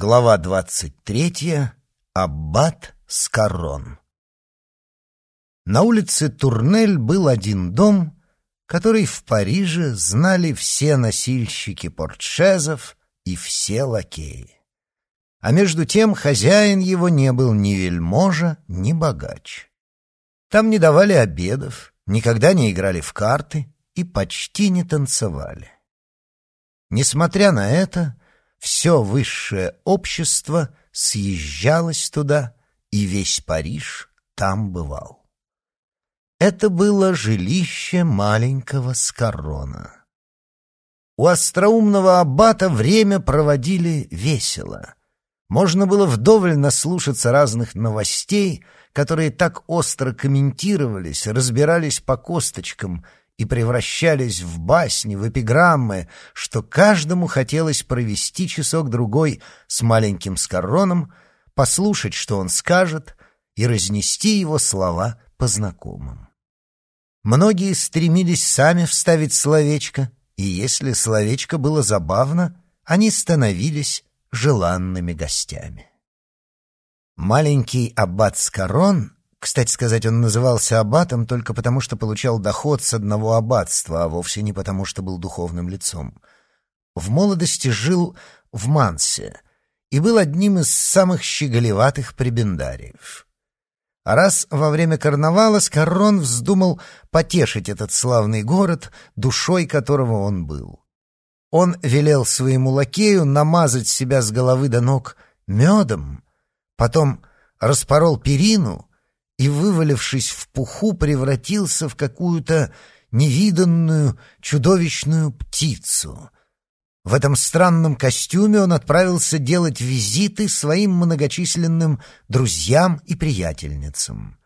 Глава двадцать третья. Аббат Скарон. На улице Турнель был один дом, который в Париже знали все носильщики портшезов и все лакеи. А между тем хозяин его не был ни вельможа, ни богач. Там не давали обедов, никогда не играли в карты и почти не танцевали. Несмотря на это, все высшее общество съезжалось туда, и весь Париж там бывал. Это было жилище маленького Скорона. У остроумного аббата время проводили весело. Можно было вдоволь наслушаться разных новостей, которые так остро комментировались, разбирались по косточкам и превращались в басни, в эпиграммы, что каждому хотелось провести часок-другой с маленьким Скороном, послушать, что он скажет, и разнести его слова по знакомым. Многие стремились сами вставить словечко, и если словечко было забавно, они становились желанными гостями. Маленький аббат Скорон кстати сказать, он назывался аббатом только потому, что получал доход с одного аббатства, а вовсе не потому, что был духовным лицом. В молодости жил в Мансе и был одним из самых щеголеватых пребендариев. А раз во время карнавала Скоррон вздумал потешить этот славный город, душой которого он был. Он велел своему лакею намазать себя с головы до ног медом, потом распорол перину — и, вывалившись в пуху, превратился в какую-то невиданную чудовищную птицу. В этом странном костюме он отправился делать визиты своим многочисленным друзьям и приятельницам.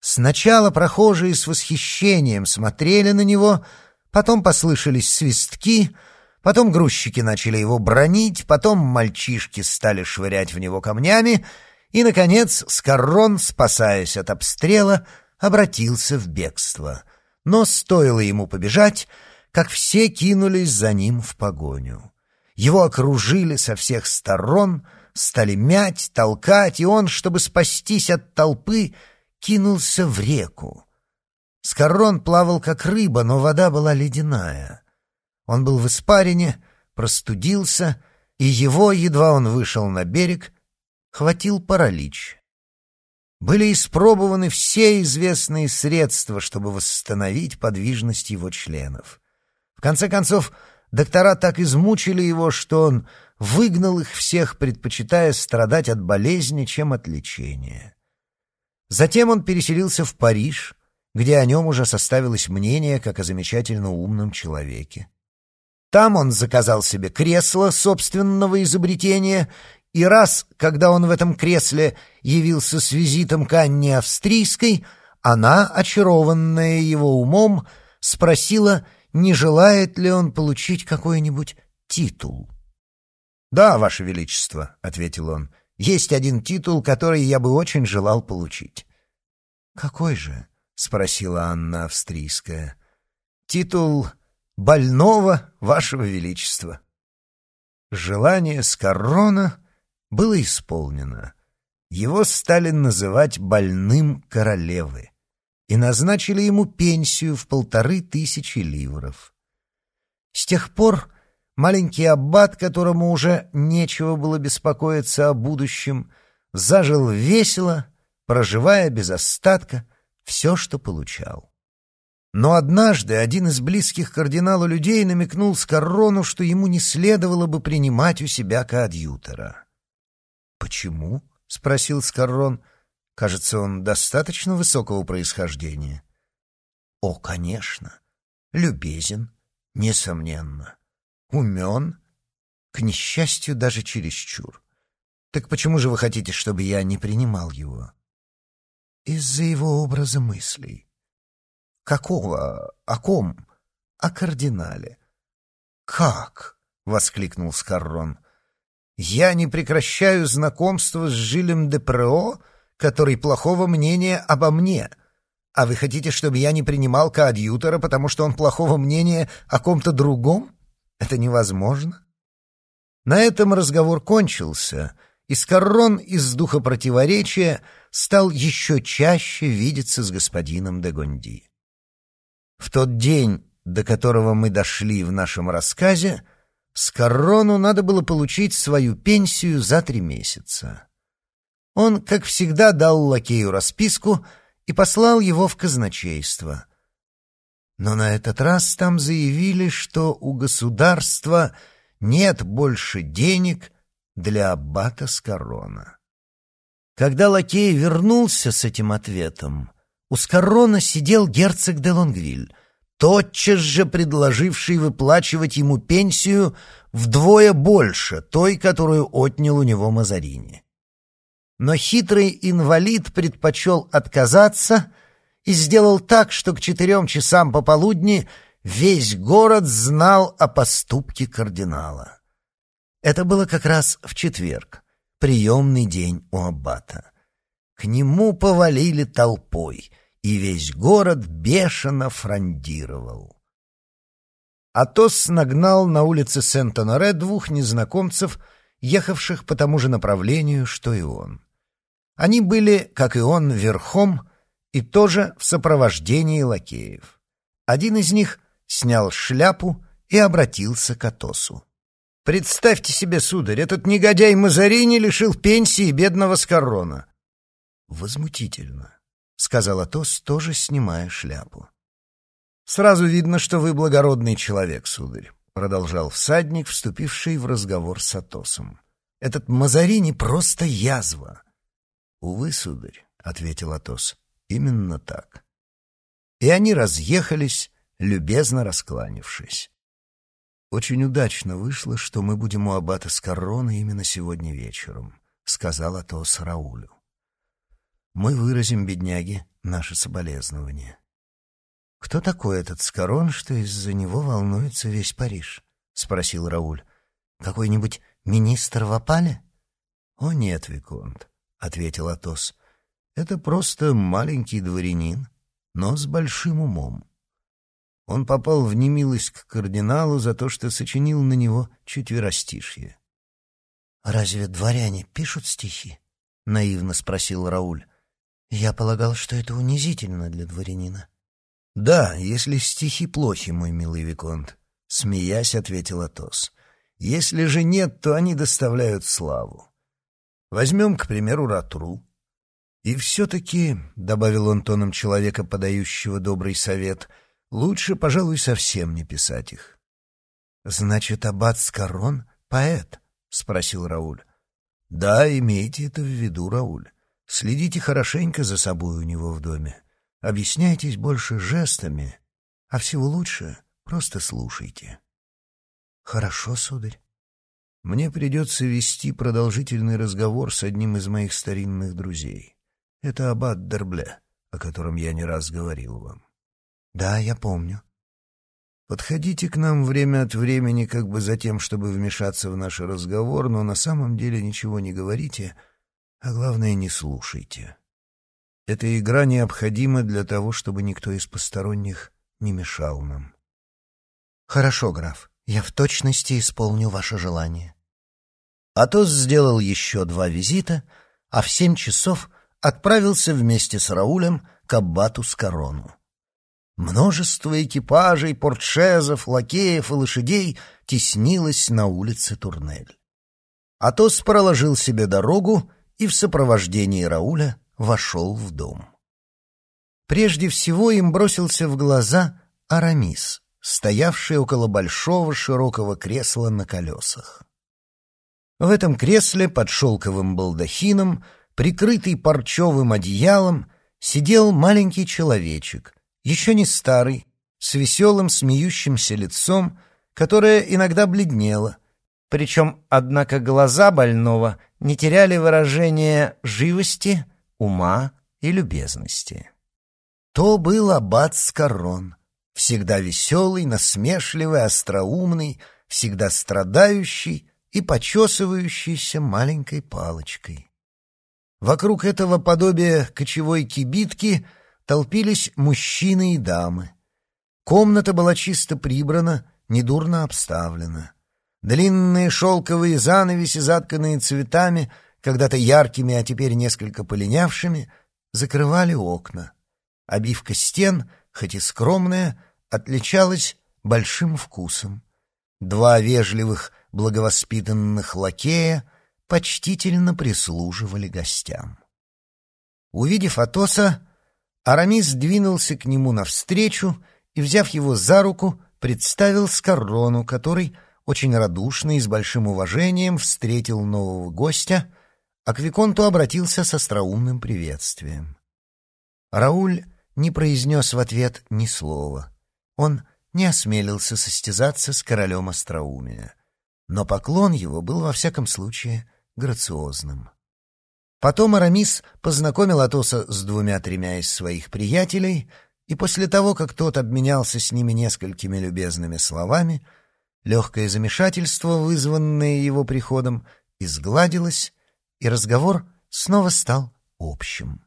Сначала прохожие с восхищением смотрели на него, потом послышались свистки, потом грузчики начали его бронить, потом мальчишки стали швырять в него камнями — и, наконец, Скоррон, спасаясь от обстрела, обратился в бегство. Но стоило ему побежать, как все кинулись за ним в погоню. Его окружили со всех сторон, стали мять, толкать, и он, чтобы спастись от толпы, кинулся в реку. Скоррон плавал как рыба, но вода была ледяная. Он был в испарине, простудился, и его, едва он вышел на берег, хватил паралич. Были испробованы все известные средства, чтобы восстановить подвижность его членов. В конце концов, доктора так измучили его, что он выгнал их всех, предпочитая страдать от болезни, чем от лечения. Затем он переселился в Париж, где о нем уже составилось мнение как о замечательно умном человеке. Там он заказал себе кресло собственного изобретения и раз, когда он в этом кресле явился с визитом к Анне Австрийской, она, очарованная его умом, спросила, не желает ли он получить какой-нибудь титул. «Да, Ваше Величество», — ответил он, — «есть один титул, который я бы очень желал получить». «Какой же?» — спросила Анна Австрийская. «Титул больного Вашего Величества». Желание Скоррона было исполнено. Его стали называть «больным королевы» и назначили ему пенсию в полторы тысячи ливров. С тех пор маленький аббат, которому уже нечего было беспокоиться о будущем, зажил весело, проживая без остатка все, что получал. Но однажды один из близких кардинала людей намекнул Скоррону, что ему не следовало бы принимать у себя коадьютора. «Почему?» — спросил Скоррон. «Кажется, он достаточно высокого происхождения». «О, конечно. Любезен, несомненно. Умен, к несчастью, даже чересчур. Так почему же вы хотите, чтобы я не принимал его?» «Из-за его образа мыслей». «Какого? О ком?» «О кардинале». «Как?» — воскликнул Скоррон. Я не прекращаю знакомство с Жилем де Прео, который плохого мнения обо мне. А вы хотите, чтобы я не принимал коадьютора, потому что он плохого мнения о ком-то другом? Это невозможно. На этом разговор кончился, и Скоррон из духа противоречия стал еще чаще видеться с господином де Гонди. В тот день, до которого мы дошли в нашем рассказе, Скоррону надо было получить свою пенсию за три месяца. Он, как всегда, дал лакею расписку и послал его в казначейство. Но на этот раз там заявили, что у государства нет больше денег для аббата Скорона. Когда лакей вернулся с этим ответом, у Скорона сидел герцог де Лонгвиль, тотчас же предложивший выплачивать ему пенсию вдвое больше той, которую отнял у него Мазарини. Но хитрый инвалид предпочел отказаться и сделал так, что к четырем часам пополудни весь город знал о поступке кардинала. Это было как раз в четверг, приемный день у аббата. К нему повалили толпой, и весь город бешено фрондировал. Атос нагнал на улице Сент-Оноре двух незнакомцев, ехавших по тому же направлению, что и он. Они были, как и он, верхом и тоже в сопровождении лакеев. Один из них снял шляпу и обратился к Атосу. «Представьте себе, сударь, этот негодяй Мазарини лишил пенсии бедного Скоррона». «Возмутительно», — сказал Атос, тоже снимая шляпу. «Сразу видно, что вы благородный человек, сударь», — продолжал всадник, вступивший в разговор с Атосом. «Этот Мазарини просто язва». «Увы, сударь», — ответил Атос, — «именно так». И они разъехались, любезно раскланившись. «Очень удачно вышло, что мы будем у аббата Скоррона именно сегодня вечером», — сказал Атос Раулю. «Мы выразим, бедняге, наше соболезнование». «Кто такой этот Скорон, что из-за него волнуется весь Париж?» — спросил Рауль. «Какой-нибудь министр в опале?» «О нет, Виконт», — ответил Атос. «Это просто маленький дворянин, но с большим умом. Он попал в немилость к кардиналу за то, что сочинил на него четверостишье». «Разве дворяне пишут стихи?» — наивно спросил Рауль. «Я полагал, что это унизительно для дворянина». «Да, если стихи плохи, мой милый Виконт», — смеясь ответил Атос. «Если же нет, то они доставляют славу. Возьмем, к примеру, Ратру. И все-таки, — добавил он тоном человека, подающего добрый совет, — лучше, пожалуй, совсем не писать их». «Значит, аббат Скорон — поэт?» — спросил Рауль. «Да, имейте это в виду, Рауль. Следите хорошенько за собой у него в доме. Объясняйтесь больше жестами, а всего лучше просто слушайте. Хорошо, сударь. Мне придется вести продолжительный разговор с одним из моих старинных друзей. Это аббат Дербле, о котором я не раз говорил вам. Да, я помню. Подходите к нам время от времени как бы за тем, чтобы вмешаться в наш разговор, но на самом деле ничего не говорите, а главное, не слушайте. Эта игра необходима для того, чтобы никто из посторонних не мешал нам. Хорошо, граф, я в точности исполню ваше желание. Атос сделал еще два визита, а в семь часов отправился вместе с Раулем к аббату Скорону. Множество экипажей, портшезов, лакеев и лошадей теснилось на улице Турнель. Атос проложил себе дорогу и в сопровождении Рауля вошел в дом. Прежде всего им бросился в глаза Арамис, стоявший около большого широкого кресла на колесах. В этом кресле под шелковым балдахином, прикрытый парчевым одеялом, сидел маленький человечек, еще не старый, с веселым смеющимся лицом, которое иногда бледнело, причем, однако, глаза больного не теряли выражения живости — ума и любезности. То был аббат Скорон, всегда веселый, насмешливый, остроумный, всегда страдающий и почесывающийся маленькой палочкой. Вокруг этого подобия кочевой кибитки толпились мужчины и дамы. Комната была чисто прибрана, недурно обставлена. Длинные шелковые занавеси, затканные цветами, когда-то яркими, а теперь несколько полинявшими, закрывали окна. Обивка стен, хоть и скромная, отличалась большим вкусом. Два вежливых, благовоспитанных лакея почтительно прислуживали гостям. Увидев Атоса, Арамис двинулся к нему навстречу и, взяв его за руку, представил Скоррону, который очень радушно и с большим уважением встретил нового гостя, а к Виконту обратился с остроумным приветствием. Рауль не произнес в ответ ни слова. Он не осмелился состязаться с королем остроумия. Но поклон его был во всяком случае грациозным. Потом Арамис познакомил Атоса с двумя-тремя из своих приятелей, и после того, как тот обменялся с ними несколькими любезными словами, легкое замешательство, вызванное его приходом, изгладилось, и разговор снова стал общим.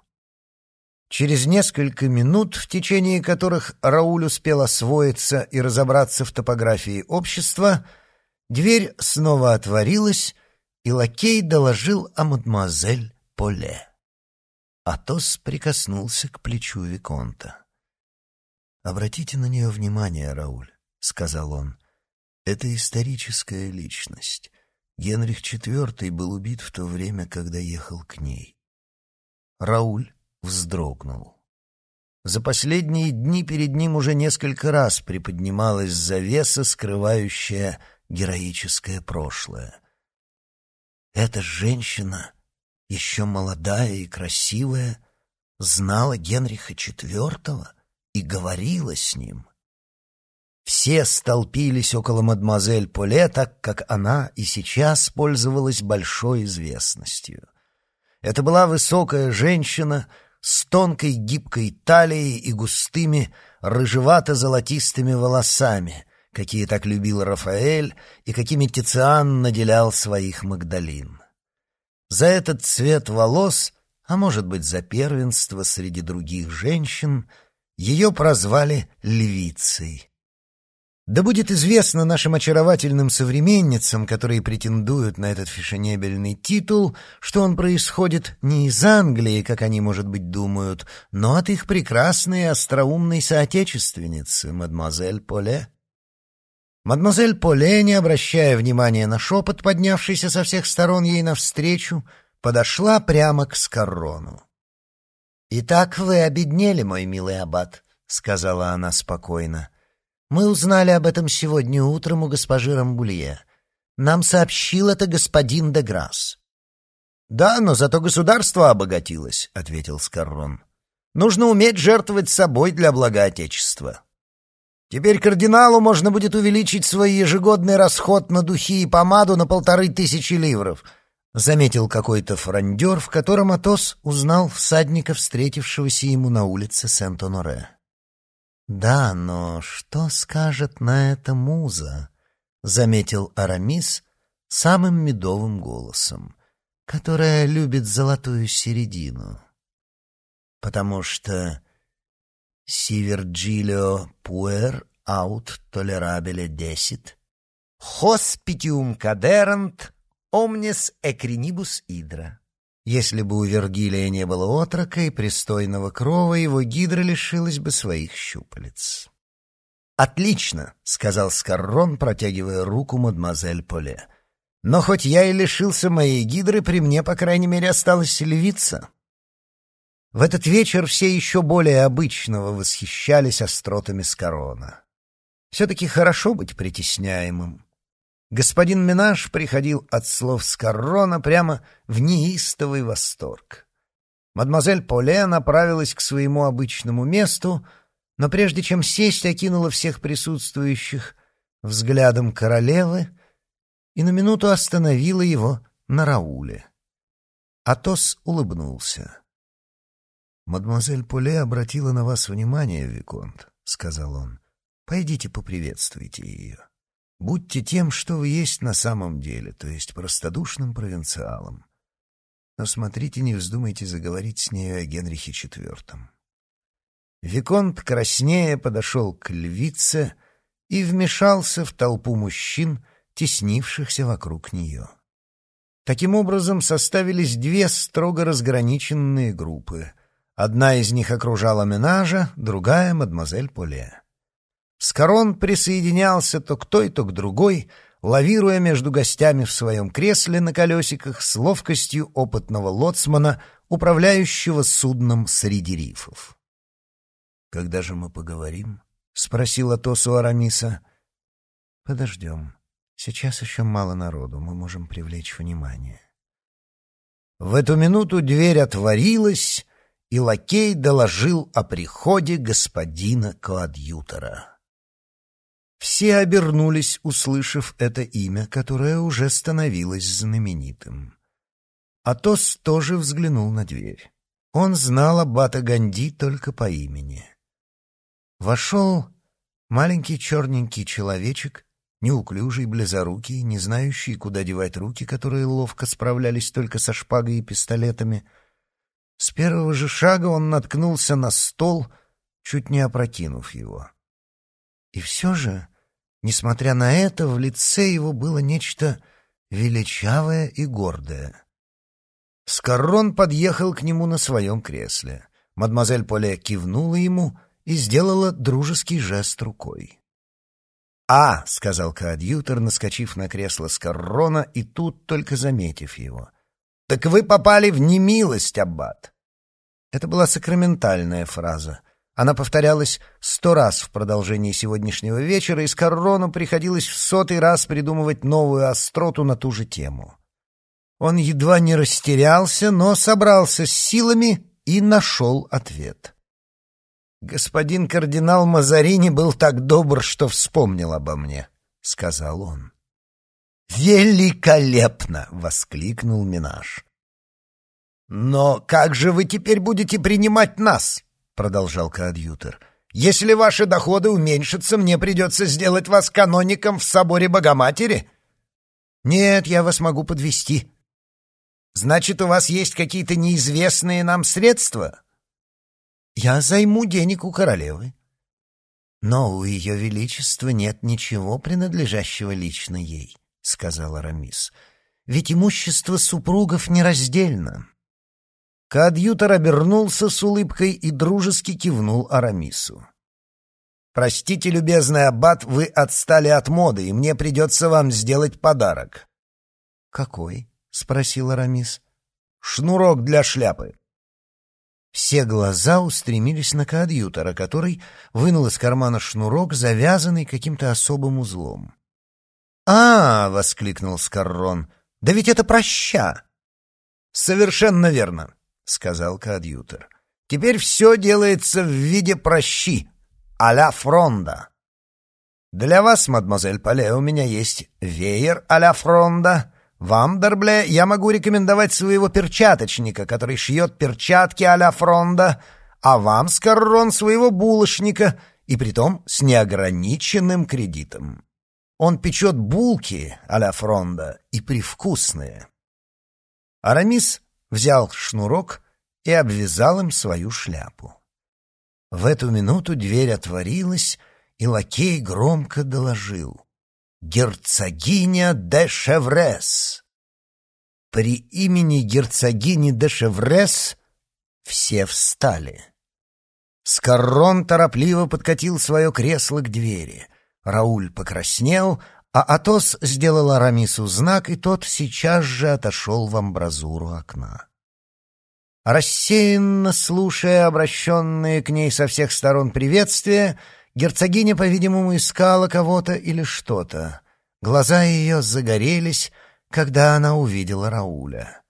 Через несколько минут, в течение которых Рауль успел освоиться и разобраться в топографии общества, дверь снова отворилась, и лакей доложил о мадемуазель Поле. Атос прикоснулся к плечу Виконта. «Обратите на нее внимание, Рауль», — сказал он. «Это историческая личность. Генрих IV был убит в то время, когда ехал к ней». Рауль вздрогнул. За последние дни перед ним уже несколько раз приподнималась завеса, скрывающая героическое прошлое. Эта женщина, еще молодая и красивая, знала Генриха IV и говорила с ним. Все столпились около мадемуазель Поле, так как она и сейчас пользовалась большой известностью. Это была высокая женщина с тонкой гибкой талией и густыми рыжевато-золотистыми волосами, какие так любил Рафаэль и какими Тициан наделял своих Магдалин. За этот цвет волос, а может быть за первенство среди других женщин, ее прозвали львицей. Да будет известно нашим очаровательным современницам, которые претендуют на этот фешенебельный титул, что он происходит не из Англии, как они, может быть, думают, но от их прекрасной и остроумной соотечественницы, мадемуазель Поле. Мадемуазель Поле, не обращая внимания на шепот, поднявшийся со всех сторон ей навстречу, подошла прямо к Скоррону. «Итак вы обеднели, мой милый аббат», — сказала она спокойно. Мы узнали об этом сегодня утром у госпожи Рамбулье. Нам сообщил это господин де Грасс. «Да, но зато государство обогатилось», — ответил Скоррон. «Нужно уметь жертвовать собой для блага Отечества. Теперь кардиналу можно будет увеличить свой ежегодный расход на духи и помаду на полторы тысячи ливров», — заметил какой-то фрондер, в котором Атос узнал всадника, встретившегося ему на улице Сент-Оноре. «Да, но что скажет на это муза?» — заметил Арамис самым медовым голосом, которая любит золотую середину. «Потому что «Si Virgilio puer aut tolerabile desit, hospitium caderant omnes ecrinibus idra». Если бы у Вергилия не было отрока и пристойного крова, его гидра лишилась бы своих щупалец. «Отлично!» — сказал Скаррон, протягивая руку мадемуазель Поле. «Но хоть я и лишился моей гидры, при мне, по крайней мере, осталась львица». В этот вечер все еще более обычного восхищались остротами Скорона. Все-таки хорошо быть притесняемым. Господин Минаж приходил от слов Скоррона прямо в неистовый восторг. Мадемуазель Поле направилась к своему обычному месту, но прежде чем сесть, окинула всех присутствующих взглядом королевы и на минуту остановила его на Рауле. Атос улыбнулся. «Мадемуазель Поле обратила на вас внимание, Виконт», — сказал он. «Пойдите поприветствуйте ее». Будьте тем, что вы есть на самом деле, то есть простодушным провинциалом. Но смотрите, не вздумайте заговорить с нею о Генрихе IV. Виконт краснее подошел к львице и вмешался в толпу мужчин, теснившихся вокруг нее. Таким образом, составились две строго разграниченные группы. Одна из них окружала Менажа, другая — мадемуазель Поле. Скорон присоединялся то к той, то к другой, лавируя между гостями в своем кресле на колесиках с ловкостью опытного лоцмана, управляющего судном среди рифов. «Когда же мы поговорим?» — спросил Атос у Арамиса. «Подождем. Сейчас еще мало народу, мы можем привлечь внимание». В эту минуту дверь отворилась, и лакей доложил о приходе господина коадьютора. Все обернулись, услышав это имя, которое уже становилось знаменитым. Атос тоже взглянул на дверь. Он знал аббата Ганди только по имени. Вошел маленький черненький человечек, неуклюжий, близорукий, не знающий, куда девать руки, которые ловко справлялись только со шпагой и пистолетами. С первого же шага он наткнулся на стол, чуть не опрокинув его. И все же, несмотря на это, в лице его было нечто величавое и гордое. Скоррон подъехал к нему на своем кресле. Мадемуазель Поле кивнула ему — и сделала дружеский жест рукой. «А!» — сказал коадьютор, наскочив на кресло Скоррона и тут только заметив его. «Так вы попали в немилость, аббат!» Это была сакраментальная фраза. Она повторялась сто раз в продолжении сегодняшнего вечера, и Скоррону приходилось в сотый раз придумывать новую остроту на ту же тему. Он едва не растерялся, но собрался с силами и нашел ответ. «Господин кардинал Мазарини был так добр, что вспомнил обо мне», — сказал он. «Великолепно!» — воскликнул Минаж. «Но как же вы теперь будете принимать нас?» — продолжал коадьютор. «Если ваши доходы уменьшатся, мне придется сделать вас каноником в соборе Богоматери?» «Нет, я вас могу подвести. Значит, у вас есть какие-то неизвестные нам средства?» Я займу денег у королевы. Но у ее величества нет ничего, принадлежащего лично ей, — сказал Арамис. Ведь имущество супругов нераздельно. Коадьютор обернулся с улыбкой и дружески кивнул Арамису. «Простите, любезный аббат, вы отстали от моды, и мне придется вам сделать подарок». «Какой?» — спросил Арамис. «Шнурок для шляпы». Все глаза устремились на коадьютора, который вынул из кармана шнурок, завязанный каким-то особым узлом. «А!» — воскликнул Скаррон. «Да ведь это проща!» «Совершенно верно», — сказал коадьютор. «Теперь все делается в виде прощи, а-ля фронда. Для вас, мадемуазель Пале, у меня есть веер а-ля фронда, вам, Дербле, я могу рекомендовать своего перчаточника, который шьет перчатки а-ля Фронда, а вам, Скоррон, своего булочника, и притом с неограниченным кредитом. Он печет булки а-ля Фронда и привкусные. Арамис взял шнурок и обвязал им свою шляпу. В эту минуту дверь отворилась, и лакей громко доложил герцогиня де Шеврес. При имени герцогини де Шеврес все встали. Скоррон торопливо подкатил свое кресло к двери. Рауль покраснел, а Атос сделал Арамису знак, и тот сейчас же отошел в амбразуру окна. Рассеянно слушая обращенные к ней со всех сторон приветствия, Герцогиня, по-видимому, искала кого-то или что-то. Глаза ее загорелись, когда она увидела Рауля.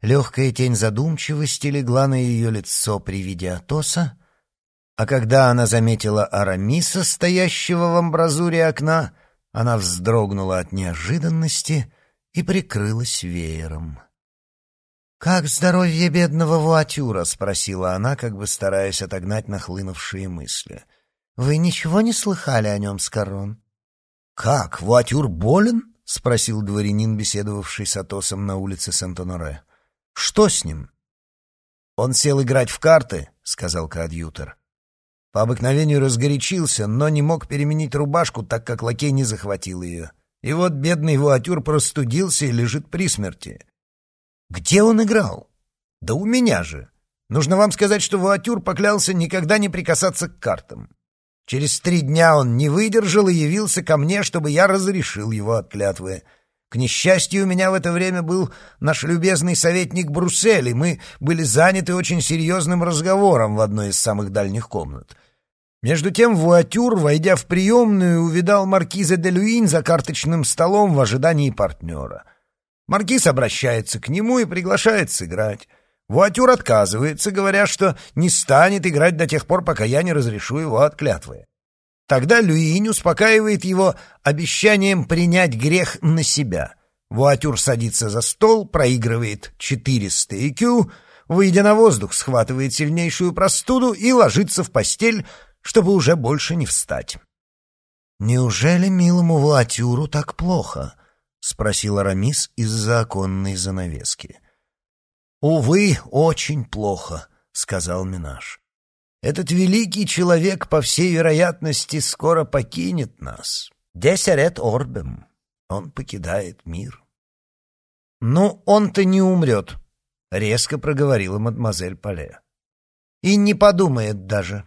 Легкая тень задумчивости легла на ее лицо при виде Атоса, а когда она заметила Арамиса, стоящего в амбразуре окна, она вздрогнула от неожиданности и прикрылась веером. «Как здоровье бедного Вуатюра?» — спросила она, как бы стараясь отогнать нахлынувшие мысли — вы ничего не слыхали о нем, Скорон? Как, Вуатюр болен? — спросил дворянин, беседовавший с Атосом на улице Сент-Оноре. — Что с ним? — Он сел играть в карты, — сказал коадьютор. По обыкновению разгорячился, но не мог переменить рубашку, так как лакей не захватил ее. И вот бедный Вуатюр простудился и лежит при смерти. Где он играл? Да у меня же. Нужно вам сказать, что Вуатюр поклялся никогда не прикасаться к картам. Через три дня он не выдержал и явился ко мне, чтобы я разрешил его от клятвы. К несчастью, у меня в это время был наш любезный советник Бруссель, и мы были заняты очень серьезным разговором в одной из самых дальних комнат. Между тем Вуатюр, войдя в приемную, увидал маркиза де Люин за карточным столом в ожидании партнера. Маркиз обращается к нему и приглашает сыграть. Вуатюр отказывается, говоря, что не станет играть до тех пор, пока я не разрешу его от клятвы. Тогда Люинь успокаивает его обещанием принять грех на себя. Вуатюр садится за стол, проигрывает 400 икю, выйдя на воздух, схватывает сильнейшую простуду и ложится в постель, чтобы уже больше не встать. «Неужели милому Вуатюру так плохо?» — спросил Арамис из-за оконной занавески. «Увы, очень плохо», — сказал Минаш. «Этот великий человек, по всей вероятности, скоро покинет нас. Десерет орбем. Он покидает мир». «Ну, он-то не умрет», — резко проговорила мадемуазель Пале. «И не подумает даже.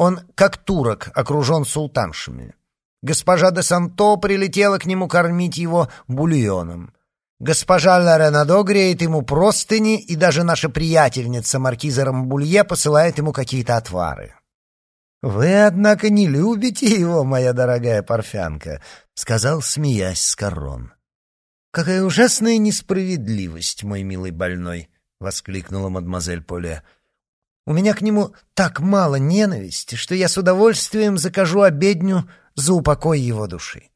Он, как турок, окружен султаншами. Госпожа де Санто прилетела к нему кормить его бульоном. Госпожа Ларенадо греет ему простыни, и даже наша приятельница маркиза Рамбулье посылает ему какие-то отвары. «Вы, однако, не любите его, моя дорогая парфянка», — сказал, смеясь Скорон. «Какая ужасная несправедливость, мой милый больной!» — воскликнула мадемуазель Поле. «У меня к нему так мало ненависти, что я с удовольствием закажу обедню за упокой его души».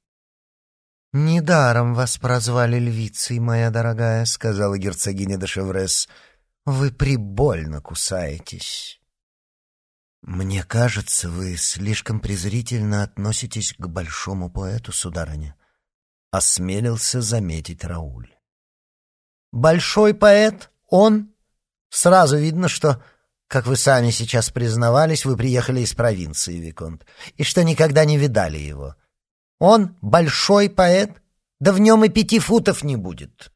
«Недаром вас прозвали львицей, моя дорогая», — сказала герцогиня де Шеврес. «Вы прибольно кусаетесь». «Мне кажется, вы слишком презрительно относитесь к большому поэту, сударыня», — осмелился заметить Рауль. «Большой поэт? Он? Сразу видно, что, как вы сами сейчас признавались, вы приехали из провинции, Виконт, и что никогда не видали его». Он большой поэт, да в нем и пяти футов не будет.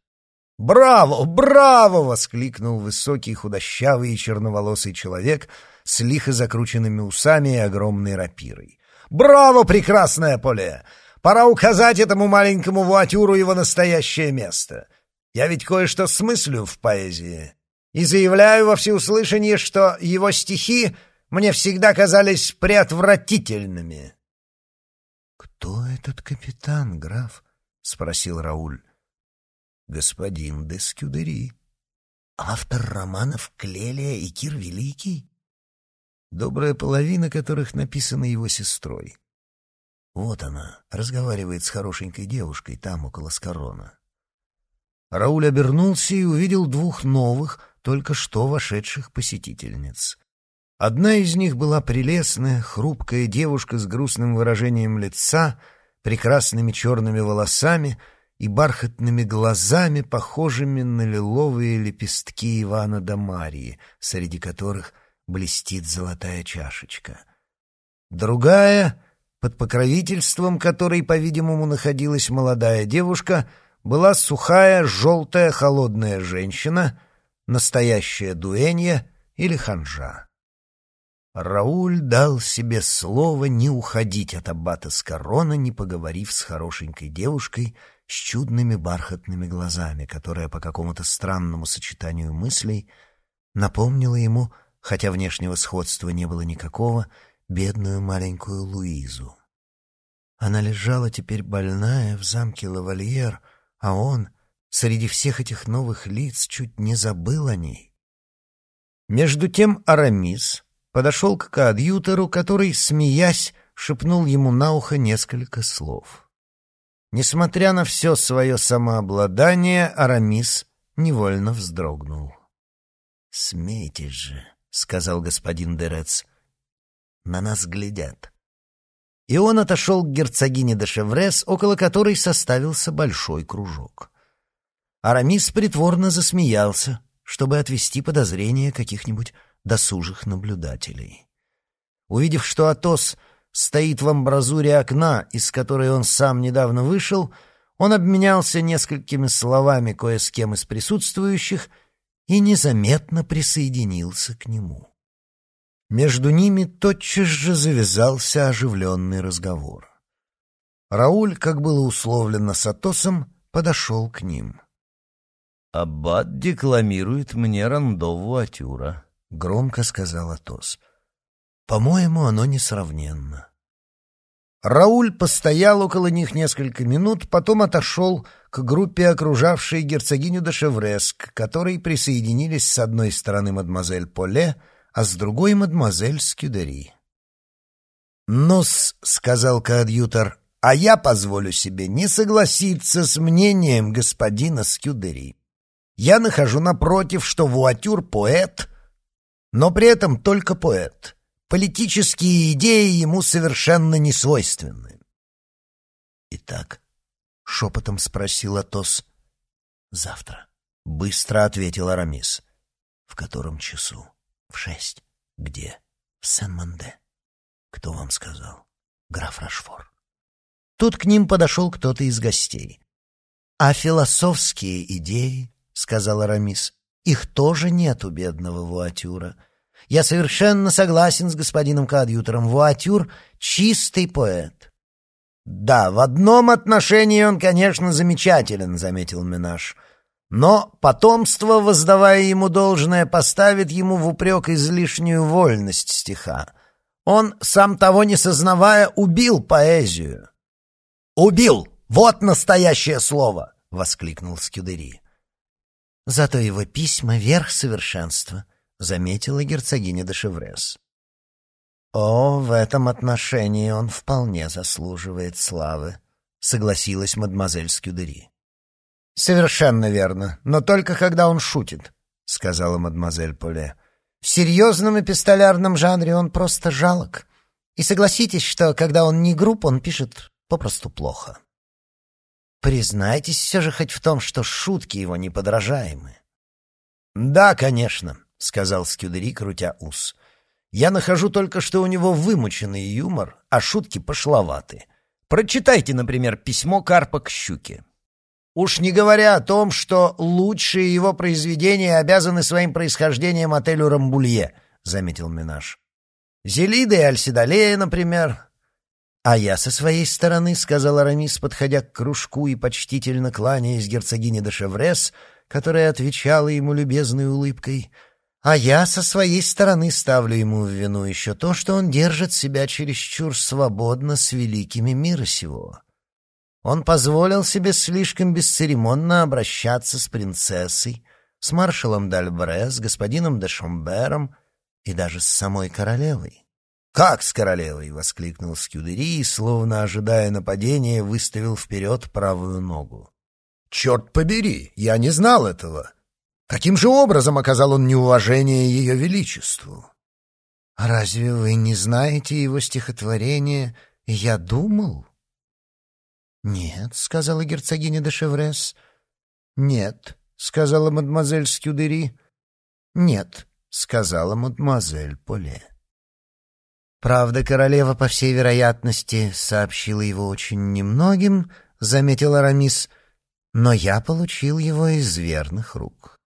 «Браво! Браво!» — воскликнул высокий, худощавый и черноволосый человек с лихо закрученными усами и огромной рапирой. «Браво, прекрасное поле! Пора указать этому маленькому вуатюру его настоящее место. Я ведь кое-что смыслю в поэзии и заявляю во всеуслышание, что его стихи мне всегда казались преотвратительными». «Кто этот капитан, граф?» — спросил Рауль. «Господин де Скюдери. Автор романов «Клелия» и «Кир Великий»?» Добрая половина которых написана его сестрой. Вот она, разговаривает с хорошенькой девушкой там, около Скорона. Рауль обернулся и увидел двух новых, только что вошедших посетительниц. Одна из них была прелестная, хрупкая девушка с грустным выражением лица, прекрасными черными волосами и бархатными глазами, похожими на лиловые лепестки Ивана да Марии, среди которых блестит золотая чашечка. Другая, под покровительством которой, по-видимому, находилась молодая девушка, была сухая, желтая, холодная женщина, настоящая дуэнья или ханжа. Рауль дал себе слово не уходить от аббата с корона, не поговорив с хорошенькой девушкой с чудными бархатными глазами, которая по какому-то странному сочетанию мыслей напомнила ему, хотя внешнего сходства не было никакого, бедную маленькую Луизу. Она лежала теперь больная в замке Лавальер, а он, среди всех этих новых лиц, чуть не забыл о ней. Между тем Арамис подошел к коадьютору, который, смеясь, шепнул ему на ухо несколько слов. Несмотря на все свое самообладание, Арамис невольно вздрогнул. «Смейтесь же», — сказал господин Дерец, — «на нас глядят». И он отошел к герцогине де Шеврес, около которой составился большой кружок. Арамис притворно засмеялся, чтобы отвести подозрения каких-нибудь досужих наблюдателей. Увидев, что Атос стоит в амбразуре окна, из которой он сам недавно вышел, он обменялся несколькими словами кое с кем из присутствующих и незаметно присоединился к нему. Между ними тотчас же завязался оживленный разговор. Рауль, как было условлено с Атосом, подошел к ним. «Аббат декламирует мне рандову атюра», — громко сказал Атос. «По-моему, оно несравненно». Рауль постоял около них несколько минут, потом отошел к группе, окружавшей герцогиню де Шеврес, которой присоединились с одной стороны мадемуазель Поле, а с другой мадемуазель Скюдери. «Ну-с», — сказал коадьютор, — «а я позволю себе не согласиться с мнением господина Скюдери. Я нахожу напротив, что Вуатюр — поэт, но при этом только поэт. Политические идеи ему совершенно не свойственны». «Итак», — шепотом спросил Атос, — «завтра», — быстро ответил Арамис. «В котором часу?» В шесть. Где? В Сен-Манде. Кто вам сказал? Граф Рашфор. Тут к ним подошел кто-то из гостей. А философские идеи, сказал Арамис, их тоже нет у бедного Вуатюра. Я совершенно согласен с господином Кадьютором. Вуатюр — чистый поэт. «Да, в одном отношении он, конечно, замечателен», — заметил Минаш. Но потомство, воздавая ему должное, поставит ему в упрек излишнюю вольность стиха. Он, сам того не сознавая, убил поэзию. «Убил! Вот настоящее слово!» — воскликнул Скюдери. «Зато его письма — верх совершенства», — заметила герцогиня де Шеврес. «О, в этом отношении он вполне заслуживает славы», — согласилась мадемуазель Скюдери. «Совершенно верно, но только когда он шутит», — сказала мадемуазель Поле. «В серьезном эпистолярном жанре он просто жалок. И согласитесь, что когда он не груб, он пишет попросту плохо. Признайтесь все же хоть в том, что шутки его неподражаемы». «Да, конечно», — сказал Скюдери, крутя ус. «Я нахожу только, что у него вымученный юмор, а шутки пошловаты. Прочитайте, например, письмо Карпа к Щуке». Уж не говоря о том, что лучшие его произведения обязаны своим происхождением отелю «Рамбулье», — заметил Минаж. «Зелида и Альсидалея, например». «А я со своей стороны», — сказал Арамис, подходя к кружку и почтительно кланяясь герцогине де Шеврес, которая отвечала ему любезной улыбкой, «а я со своей стороны ставлю ему в вину еще то, что он держит себя чересчур свободно с великими мира сего». Он позволил себе слишком бесцеремонно обращаться с принцессой, с маршалом Дальбре, с господином де Шомбером и даже с самой королевой. «Как с королевой?» — воскликнул Скюдери и, словно ожидая нападения, выставил вперед правую ногу. «Черт побери! Я не знал этого! Каким же образом оказал он неуважение ее величеству?» «Разве вы не знаете его стихотворение «Я думал»?» «Нет», — сказала герцогиня де Шеврес. «Нет», — сказала мадемуазель Скюдери. «Нет», — сказала мадемуазель Поле. «Правда, королева, по всей вероятности, сообщила его очень немногим», — заметил Арамис, «но я получил его из верных рук».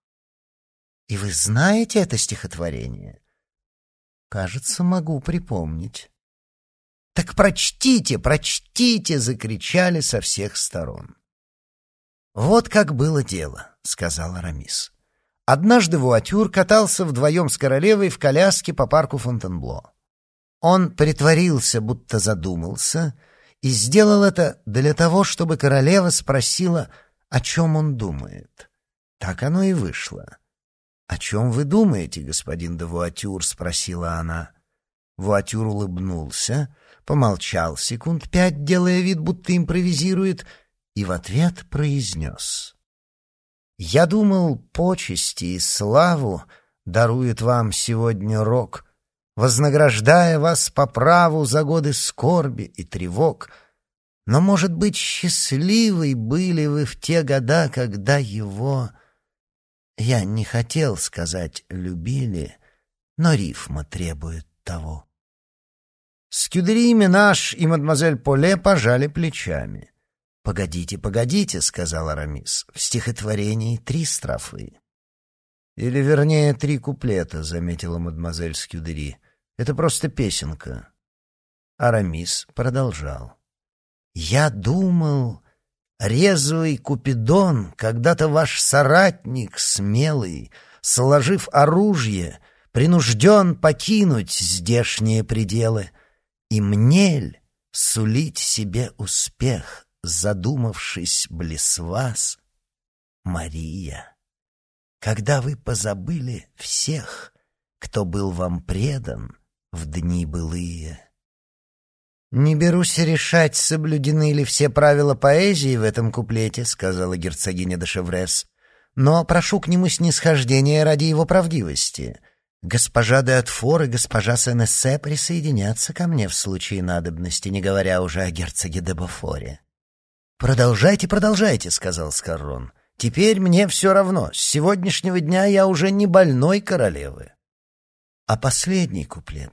«И вы знаете это стихотворение?» «Кажется, могу припомнить». «Так прочтите, прочтите!» — закричали со всех сторон. «Вот как было дело», — сказал Арамис. Однажды Вуатюр катался вдвоем с королевой в коляске по парку Фонтенбло. Он притворился, будто задумался, и сделал это для того, чтобы королева спросила, о чем он думает. Так оно и вышло. «О чем вы думаете, господин де Вуатюр?» — спросила она. Вуатюр улыбнулся, помолчал секунд пять, делая вид, будто импровизирует, и в ответ произнес. «Я думал, почести и славу дарует вам сегодня рок, вознаграждая вас по праву за годы скорби и тревог. Но, может быть, счастливы были вы в те года, когда его... Я не хотел сказать «любили», но рифма требует того. Скюдери, Минаж и мадемуазель Поле пожали плечами. «Погодите, погодите», — сказал Арамис, — «в стихотворении три строфы». «Или, вернее, три куплета», — заметила мадемуазель Скюдери. «Это просто песенка». Арамис продолжал. «Я думал, резвый Купидон, когда-то ваш соратник смелый, сложив оружие, принужден покинуть здешние пределы, и мнель сулить себе успех, задумавшись близ вас, Мария, когда вы позабыли всех, кто был вам предан в дни былые. «Не берусь решать, соблюдены ли все правила поэзии в этом куплете», — сказала герцогиня де Шеврес. «но прошу к нему снисхождения ради его правдивости. Госпожа де Атфор и госпожа Сен-Эссе присоединятся ко мне в случае надобности, не говоря уже о герцоге де Бофоре». «Продолжайте, продолжайте», — сказал Скаррон. «Теперь мне все равно. С сегодняшнего дня я уже не больной королевы». «А последний куплет?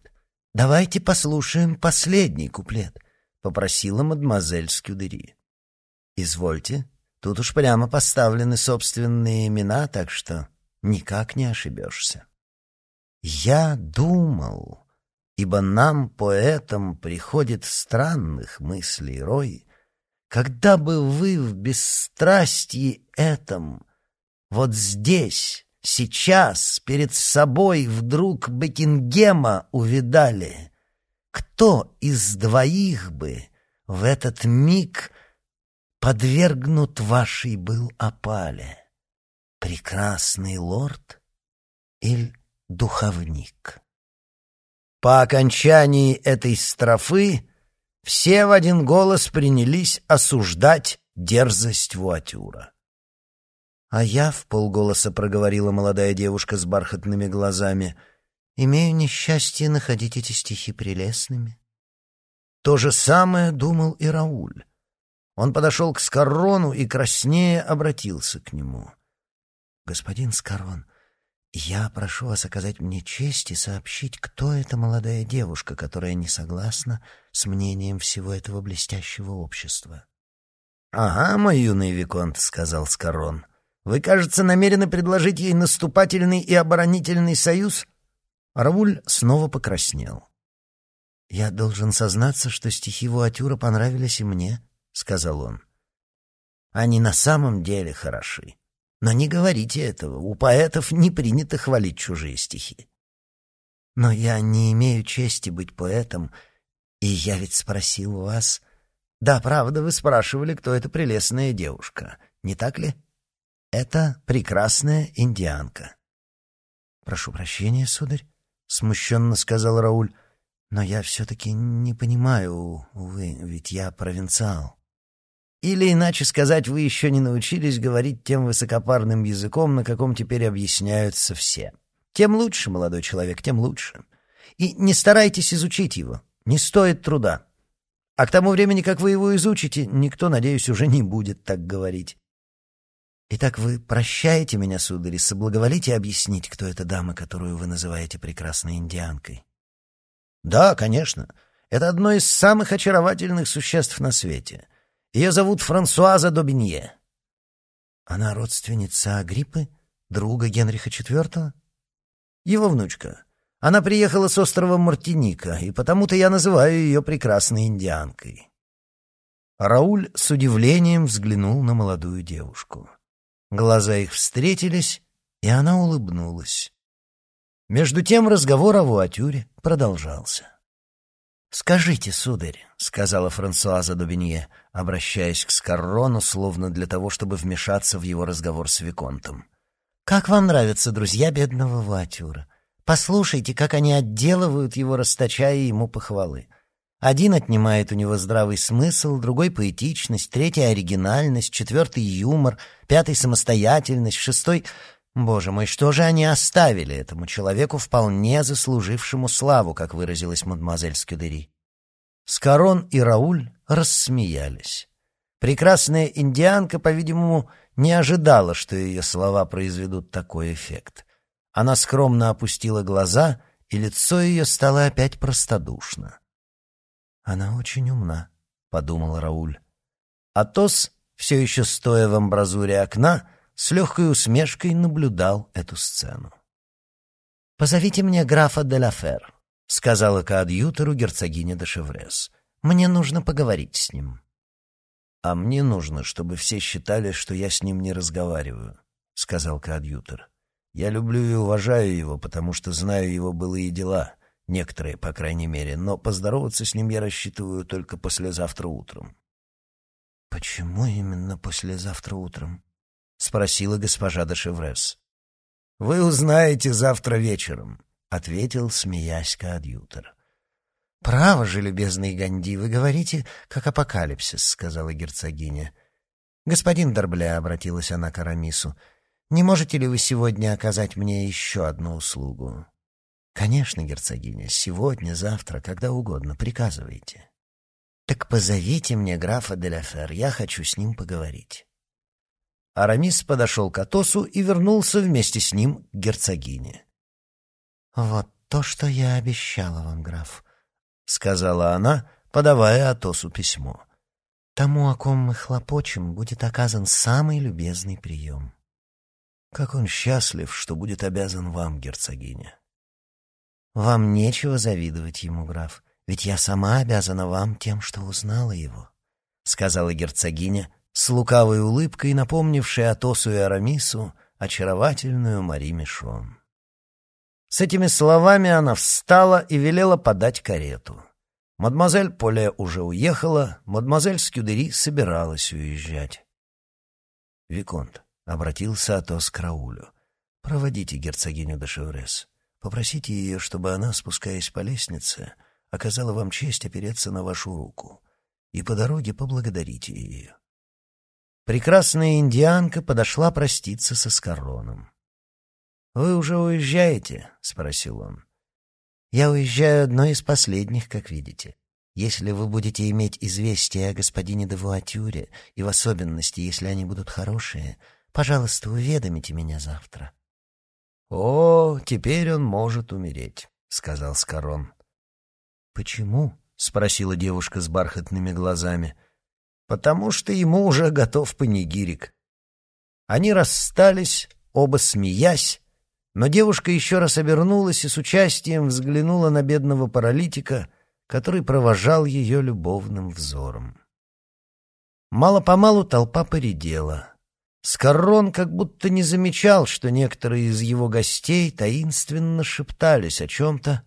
Давайте послушаем последний куплет», — попросила мадемуазель Скюдери. «Извольте. Тут уж прямо поставлены собственные имена, так что никак не ошибешься». «Я думал, ибо нам, поэтам, приходит странных мыслей рой, когда бы вы в бесстрастии этом, вот здесь, сейчас, перед собой вдруг Бекингема увидали, кто из двоих бы в этот миг подвергнут вашей был опале? Прекрасный лорд или духовник? По окончании этой строфы все в один голос принялись осуждать дерзость Вуатюра. «А я», — в полголоса проговорила молодая девушка с бархатными глазами, «имею несчастье находить эти стихи прелестными». То же самое думал и Рауль. Он подошел к Скоррону и краснее обратился к нему. «Господин Скоррон, «Я прошу вас оказать мне честь и сообщить, кто эта молодая девушка, которая не согласна с мнением всего этого блестящего общества». «Ага, мой юный Виконт», — сказал Скорон. «Вы, кажется, намерены предложить ей наступательный и оборонительный союз?» Рауль снова покраснел. «Я должен сознаться, что стихи Вуатюра понравились и мне», — сказал он. «Они на самом деле хороши. Но не говорите этого, у поэтов не принято хвалить чужие стихи. Но я не имею чести быть поэтом, и я ведь спросил вас... Да, правда, вы спрашивали, кто эта прелестная девушка, не так ли? Это прекрасная индианка. Прошу прощения, сударь, — смущенно сказал Рауль, — но я все-таки не понимаю, увы, ведь я провинциал. Или, иначе сказать, вы еще не научились говорить тем высокопарным языком, на каком теперь объясняются все. Тем лучше, молодой человек, тем лучше. И не старайтесь изучить его, не стоит труда. А к тому времени, как вы его изучите, никто, надеюсь, уже не будет так говорить. Итак, вы прощаете меня, сударь, и соблаговолите объяснить, кто эта дама, которую вы называете прекрасной индианкой? Да, конечно. Это одно из самых очаровательных существ на свете — ее зовут Франсуаза Добинье. Она родственница Агриппы, друга Генриха IV? Его внучка. Она приехала с острова Мартиника, и потому-то я называю ее прекрасной индианкой. Рауль с удивлением взглянул на молодую девушку. Глаза их встретились, и она улыбнулась. Между тем разговор о Вуатюре продолжался. «Скажите, сударь», — сказала Франсуаза Дубинье, обращаясь к Скаррону, словно для того, чтобы вмешаться в его разговор с Виконтом. «Как вам нравятся друзья бедного Ватюра? Послушайте, как они отделывают его, расточая ему похвалы. Один отнимает у него здравый смысл, другой — поэтичность, третий — оригинальность, четвертый — юмор, пятый — самостоятельность, шестой Боже мой, что же они оставили этому человеку, вполне заслужившему славу, как выразилась мадемуазель Скюдери? Скорон и Рауль рассмеялись. Прекрасная индианка, по-видимому, не ожидала, что ее слова произведут такой эффект. Она скромно опустила глаза, и лицо ее стало опять простодушно. «Она очень умна», — подумал Рауль. Атос, все еще стоя в амбразуре окна, с легкой усмешкой наблюдал эту сцену. «Позовите мне графа де Лафер», — сказала коадьютору герцогиня де Шеврес. «Мне нужно поговорить с ним». «А мне нужно, чтобы все считали, что я с ним не разговариваю», — сказал коадьютор. «Я люблю и уважаю его, потому что знаю его былые дела, некоторые, по крайней мере, но поздороваться с ним я рассчитываю только послезавтра утром». «Почему именно послезавтра утром?» — спросила госпожа де Шеврес. «Вы узнаете завтра вечером», — ответил, смеясь коадьютор. «Право же, любезный Ганди, вы говорите, как апокалипсис», — сказала герцогиня. «Господин Дорбля», — обратилась она к Арамису, — «не можете ли вы сегодня оказать мне еще одну услугу?» «Конечно, герцогиня, сегодня, завтра, когда угодно, приказывайте». «Так позовите мне графа Деляфер, я хочу с ним поговорить». Арамис подошел к Атосу и вернулся вместе с ним к герцогине. «Вот то, что я обещала вам, граф», — сказала она, подавая Атосу письмо. «Тому, о ком мы хлопочем, будет оказан самый любезный прием». «Как он счастлив, что будет обязан вам, герцогиня». «Вам нечего завидовать ему, граф, ведь я сама обязана вам тем, что узнала его», — сказала герцогиня, с лукавой улыбкой, напомнившей Атосу и Арамису очаровательную Мари Мишон. С этими словами она встала и велела подать карету. Мадемуазель Поле уже уехала, мадемуазель Скюдери собиралась уезжать. «Виконт», — обратился Атос к Раулю, — «проводите герцогиню де Шеврес. Попросите ее, чтобы она, спускаясь по лестнице, оказала вам честь опереться на вашу руку, и по дороге поблагодарите ее». Прекрасная индианка подошла проститься со Скороном. «Вы уже уезжаете?» — спросил он. «Я уезжаю одной из последних, как видите. Если вы будете иметь известие о господине де Вуатюре, и в особенности, если они будут хорошие, пожалуйста, уведомите меня завтра». «О, теперь он может умереть», — сказал Скорон. «Почему?» — спросила девушка с бархатными глазами. «Потому что ему уже готов панигирик». Они расстались, оба смеясь, но девушка еще раз обернулась и с участием взглянула на бедного паралитика, который провожал ее любовным взором. Мало-помалу толпа поредела. Скоррон как будто не замечал, что некоторые из его гостей таинственно шептались о чем-то,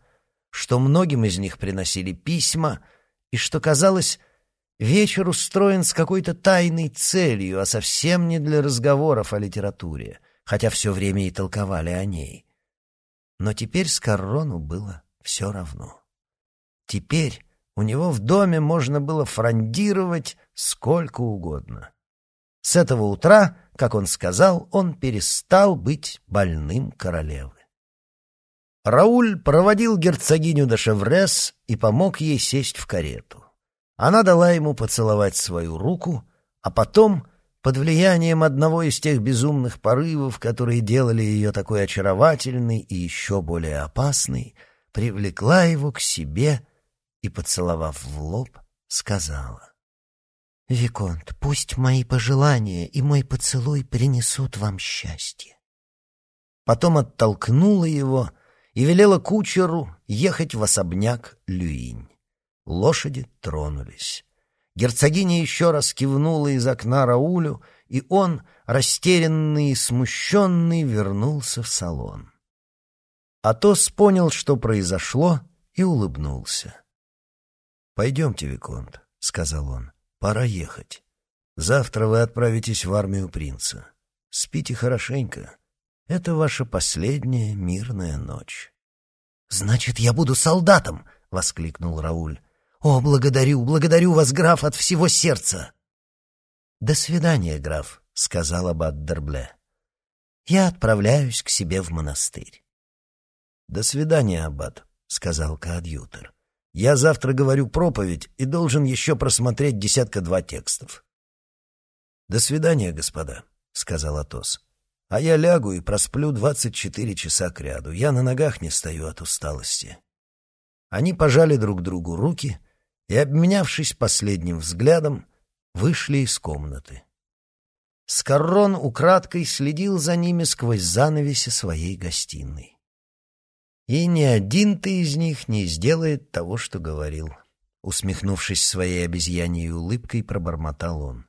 что многим из них приносили письма, и что, казалось, вечер устроен с какой-то тайной целью, а совсем не для разговоров о литературе — хотя все время и толковали о ней. Но теперь Скоррону было все равно. Теперь у него в доме можно было фрондировать сколько угодно. С этого утра, как он сказал, он перестал быть больным королевы. Рауль проводил герцогиню де Шеврес и помог ей сесть в карету. Она дала ему поцеловать свою руку, а потом под влиянием одного из тех безумных порывов, которые делали ее такой очаровательной и еще более опасной, привлекла его к себе и, поцеловав в лоб, сказала. «Виконт, пусть мои пожелания и мой поцелуй принесут вам счастье». Потом оттолкнула его и велела кучеру ехать в особняк Люинь. Лошади тронулись. Герцогиня еще раз кивнула из окна Раулю, и он, растерянный и смущенный, вернулся в салон. Атос понял, что произошло, и улыбнулся. «Пойдемте, Виконт», — сказал он, — «пора ехать. Завтра вы отправитесь в армию принца. Спите хорошенько. Это ваша последняя мирная ночь». «Значит, я буду солдатом!» — воскликнул Рауль. «О, благодарю, благодарю вас, граф, от всего сердца!» «До свидания, граф», — сказал аббат Дербле. «Я отправляюсь к себе в монастырь». «До свидания, аббат», — сказал коадьютор. «Я завтра говорю проповедь и должен еще просмотреть десятка-два текстов». «До свидания, господа», — сказал Атос. «А я лягу и просплю двадцать четыре часа кряду. Я на ногах не стою от усталости». Они пожали друг другу руки — и, обменявшись последним взглядом, вышли из комнаты. Скоррон украдкой следил за ними сквозь занавеси своей гостиной. И ни один-то из них не сделает того, что говорил. Усмехнувшись своей обезьяньей улыбкой, пробормотал он.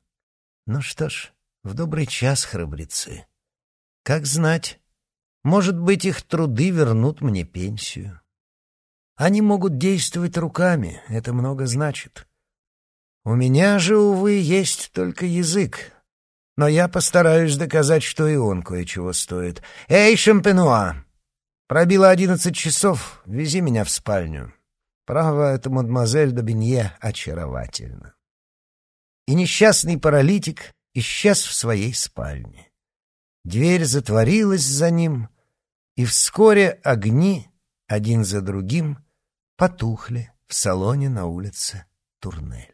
Ну что ж, в добрый час, храбрецы. Как знать, может быть, их труды вернут мне пенсию. Они могут действовать руками, это много значит. У меня же, увы, есть только язык. Но я постараюсь доказать, что и он кое-чего стоит. Эй, Шампенуа! Пробило одиннадцать часов, вези меня в спальню. Право, это мадемуазель Добинье очаровательно. И несчастный паралитик исчез в своей спальне. Дверь затворилась за ним, и вскоре огни, один за другим, потухли в салоне на улице Турнель.